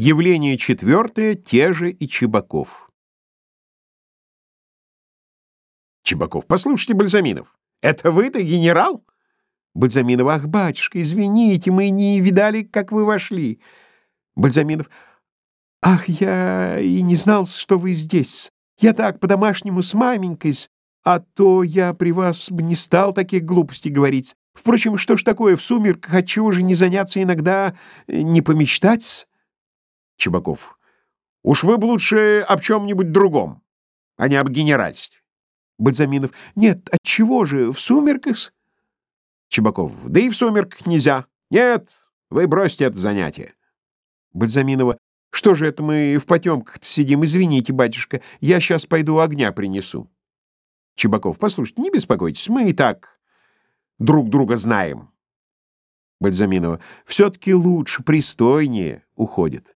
Явление четвертое, те же и Чебаков. Чебаков. Послушайте, Бальзаминов, это вы-то генерал? Бальзаминов. Ах, батюшка, извините, мы не видали, как вы вошли. Бальзаминов. Ах, я и не знал, что вы здесь. Я так по-домашнему с маменькой, а то я при вас не стал таких глупостей говорить. Впрочем, что ж такое в сумерках, отчего же не заняться иногда, э, не помечтать? Чебаков. Уж вы бы лучше об чем-нибудь другом, а не об генеральстве. Бальзаминов. Нет, от чего же, в сумерках? Чебаков. Да и в сумерках нельзя. Нет, вы бросьте это занятие. Бальзаминова. Что же это мы в потемках сидим? Извините, батюшка, я сейчас пойду огня принесу. Чебаков. Послушайте, не беспокойтесь, мы и так друг друга знаем. Бальзаминова. Все-таки лучше, пристойнее уходит.